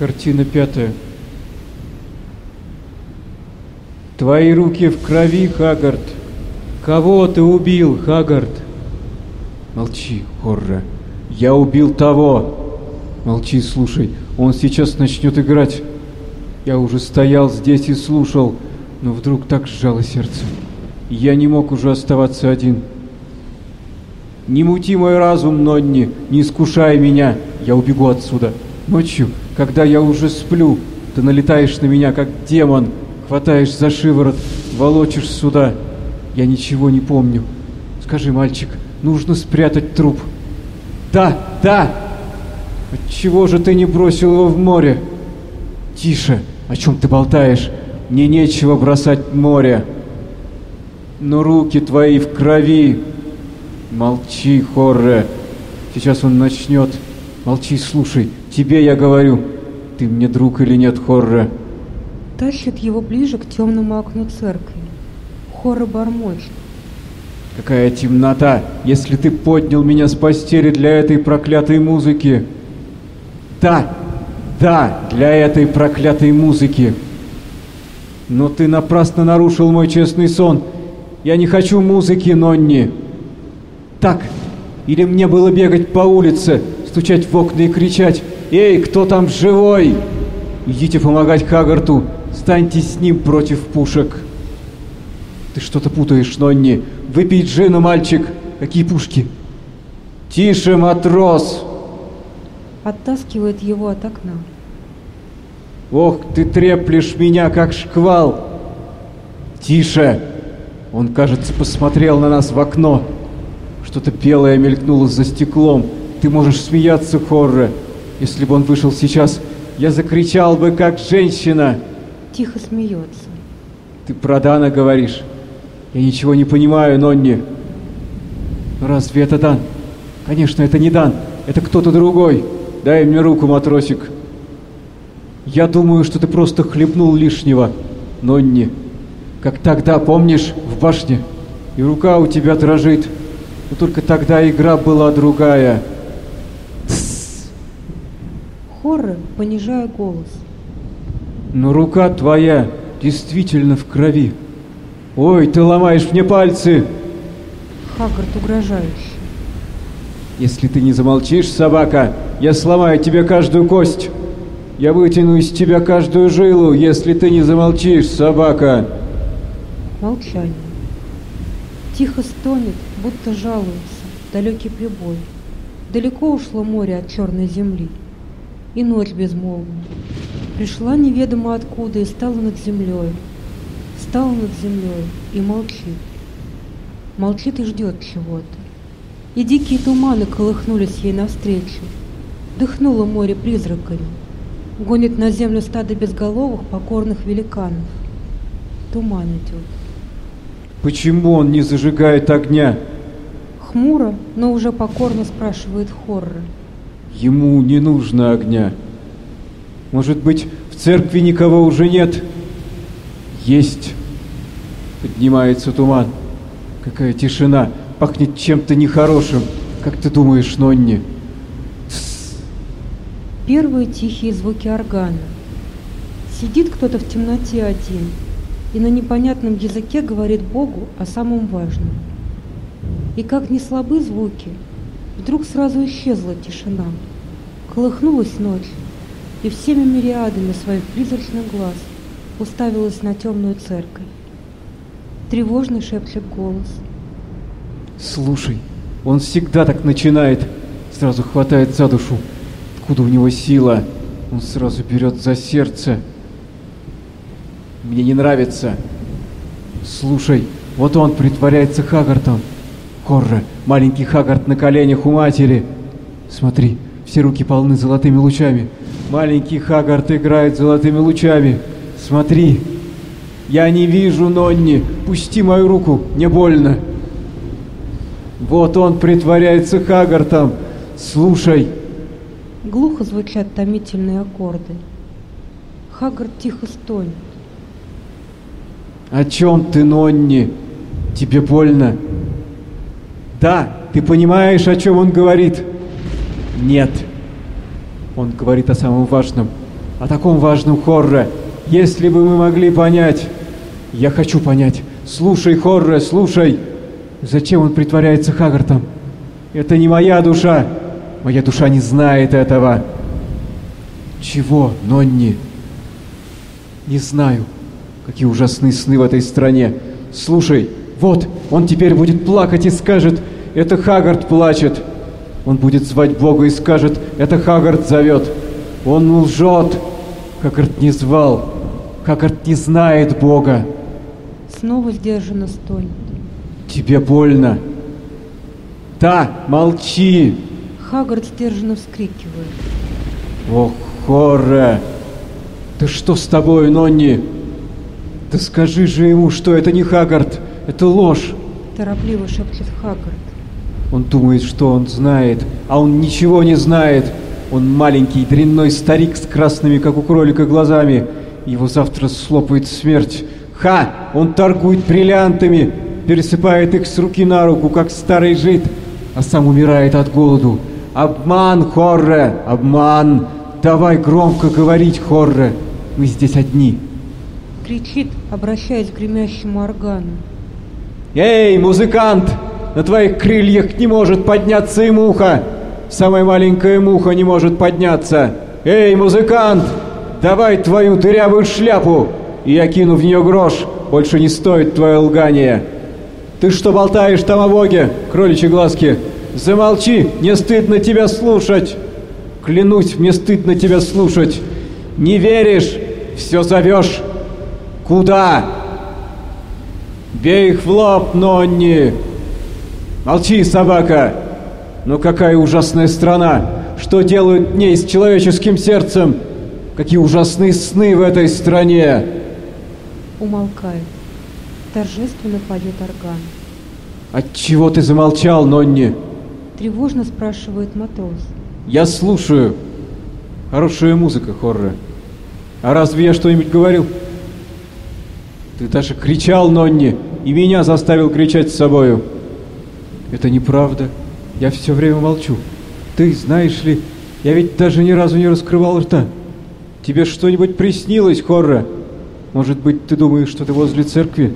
Картина пятая. Твои руки в крови, Хагард. Кого ты убил, Хагард? Молчи, Хорра. Я убил того. Молчи, слушай. Он сейчас начнет играть. Я уже стоял здесь и слушал, но вдруг так сжало сердце. Я не мог уже оставаться один. Не мути мой разум, Нонни, не искушай меня. Я убегу отсюда. Ночью, когда я уже сплю, ты налетаешь на меня, как демон, хватаешь за шиворот, волочишь сюда. Я ничего не помню. Скажи, мальчик, нужно спрятать труп. Да, да! Отчего же ты не бросил его в море? Тише, о чем ты болтаешь? Мне нечего бросать в море. Но руки твои в крови. Молчи, Хорре. Сейчас он начнет. Молчи, слушай. Тебе я говорю. Ты мне друг или нет, Хорре? Тащит его ближе к темному окну церкви. Хорре бормочет. Какая темнота, если ты поднял меня с постели для этой проклятой музыки. Да, да, для этой проклятой музыки. Но ты напрасно нарушил мой честный сон. Я не хочу музыки, Нонни. Так, или мне было бегать по улице, стучать в окна и кричать «Эй, кто там живой?» Идите помогать Хагарту, станьте с ним против пушек. Ты что-то путаешь, Нонни. Выпей джина, мальчик. Какие пушки? Тише, матрос! Оттаскивает его от окна. Ох, ты треплешь меня, как шквал. Тише! Он, кажется, посмотрел на нас в окно. Что-то белое мелькнуло за стеклом. Ты можешь смеяться, Хорре. Если бы он вышел сейчас, я закричал бы, как женщина. Тихо смеется. Ты про Дана говоришь. Я ничего не понимаю, Нонни. Но разве это Дан? Конечно, это не Дан. Это кто-то другой. Дай мне руку, матросик. Я думаю, что ты просто хлебнул лишнего, Нонни. Как тогда, помнишь, в башне? И рука у тебя дрожит. Но только тогда игра была другая. Хоррор, понижая голос. Но рука твоя действительно в крови. Ой, ты ломаешь мне пальцы. Хаггард угрожающий. Если ты не замолчишь, собака, я сломаю тебе каждую кость. Я вытяну из тебя каждую жилу, если ты не замолчишь, собака. Молчание. Тихо стонет, будто жалуется, далекий прибой. Далеко ушло море от черной земли. И ночь безмолвна. Пришла неведомо откуда и стала над землей. Стала над землей и молчит. Молчит и ждет чего-то. И дикие туманы колыхнулись ей навстречу. Дыхнуло море призраками. Гонит на землю стадо безголовых покорных великанов. Туман идет. Почему он не зажигает огня? Хмуро, но уже покорно спрашивает Хоррор. Ему не нужно огня. Может быть, в церкви никого уже нет? Есть. Поднимается туман. Какая тишина. Пахнет чем-то нехорошим. Как ты думаешь, Нонни? Тссс. Первые тихие звуки органа. Сидит кто-то в темноте один и на непонятном языке говорит Богу о самом важном. И как не слабы звуки, вдруг сразу исчезла тишина. Колыхнулась ночь, и всеми мириадами своих призрачных глаз уставилась на темную церковь. Тревожный шепчет голос. Слушай, он всегда так начинает. Сразу хватает за душу. Откуда у него сила? Он сразу берет за сердце. Мне не нравится. Слушай, вот он притворяется Хагартом. Хорра, маленький Хагарт на коленях у матери. Смотри, все руки полны золотыми лучами. Маленький Хагарт играет золотыми лучами. Смотри. Я не вижу Нонни. Пусти мою руку, мне больно. Вот он притворяется Хагартом. Слушай. Глухо звучат томительные аккорды. Хагард тихо стонет. О чем ты, Нонни? Тебе больно? Да, ты понимаешь, о чем он говорит? Нет. Он говорит о самом важном. о таком важном Хорре. Если бы мы могли понять... Я хочу понять. Слушай, Хорре, слушай. Зачем он притворяется Хагартом? Это не моя душа. Моя душа не знает этого. Чего, Нонни? Не знаю. Какие ужасные сны в этой стране. Слушай, вот, он теперь будет плакать и скажет, это Хагард плачет. Он будет звать Бога и скажет, это Хагард зовет. Он лжет. Хагард не звал. Хагард не знает Бога. Снова сдержанно стонет. Тебе больно. Да, молчи. Хагард сдержанно вскрикивает. Ох, Хорре! Да что с тобой, Нонни? Да скажи же ему, что это не Хагард, это ложь. Торопливо шепчет Хагард. Он думает, что он знает, а он ничего не знает. Он маленький, дрянной старик с красными, как у кролика, глазами. Его завтра слопает смерть. Ха! Он торгует бриллиантами, пересыпает их с руки на руку, как старый жид, а сам умирает от голоду. Обман, Хорре, обман! Давай громко говорить, Хорре. Мы здесь одни. Кричит, обращаясь к гремящему органу. Эй, музыкант! На твоих крыльях не может подняться и муха! Самая маленькая муха не может подняться! Эй, музыкант! Давай твою дырявую шляпу! И я кину в нее грош, больше не стоит твое лгание. Ты что болтаешь там о Боге, кроличьи глазки? Замолчи, не стыдно тебя слушать! Клянусь, мне стыдно тебя слушать. Не веришь, все зовешь. Куда? Бей их в лоб, Нонни! Молчи, собака! Ну какая ужасная страна! Что делают дней с человеческим сердцем? Какие ужасные сны в этой стране! Умолкает. Торжественно поет орган. От чего ты замолчал, Нонни? Тревожно спрашивает матрос. Я слушаю. Хорошая музыка, Хорре. А разве я что-нибудь говорил? Ты даже кричал, Нонни, и меня заставил кричать с собою. Это неправда. Я все время молчу. Ты знаешь ли, я ведь даже ни разу не раскрывал рта. Тебе что-нибудь приснилось, Хорре? Может быть, ты думаешь, что ты возле церкви?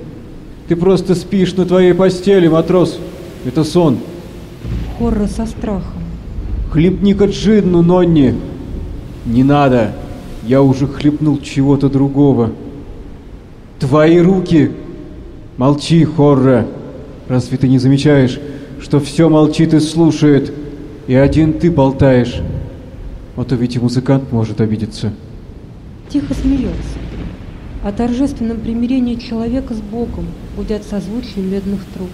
Ты просто спишь на твоей постели, матрос. Это сон. Хорра со страхом. Хлебни-ка джинну, Нонни. Не надо. Я уже хлебнул чего-то другого. Твои руки. Молчи, Хорра. Разве ты не замечаешь, что все молчит и слушает, и один ты болтаешь? А то ведь и музыкант может обидеться. Тихо смеется. О торжественном примирении человека с Богом гудят созвучие медных труб.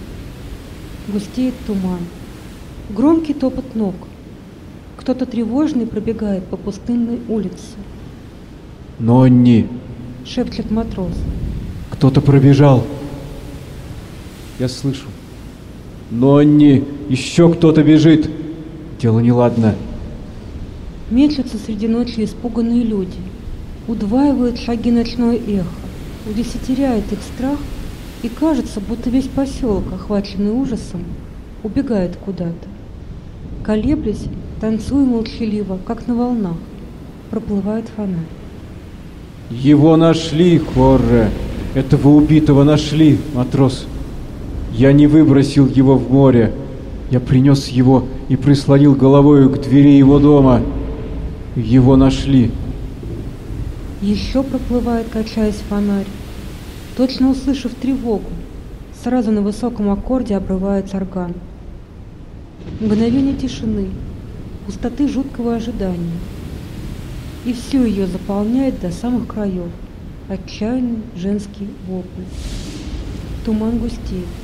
Густеет туман. Громкий топот ног. Кто-то тревожный пробегает по пустынной улице. Нонни, Шепчет матрос. кто-то пробежал. Я слышу. Нонни, еще кто-то бежит. Дело неладно. Мечутся среди ночи испуганные люди. Удваивают шаги ночное эхо. Удесятеряет их страх, и кажется, будто весь поселок, охваченный ужасом, убегает куда-то. Колеблясь, танцуя молчаливо, как на волнах, проплывает фонарь. Его нашли, Хорре. Этого убитого нашли, матрос. Я не выбросил его в море. Я принес его и прислонил головою к двери его дома. Его нашли. Еще проплывает, качаясь фонарь. Точно услышав тревогу, сразу на высоком аккорде обрывается орган. Мгновение тишины, пустоты жуткого ожидания. И всю ее заполняет до самых краев отчаянный женский вопль. Туман густеет.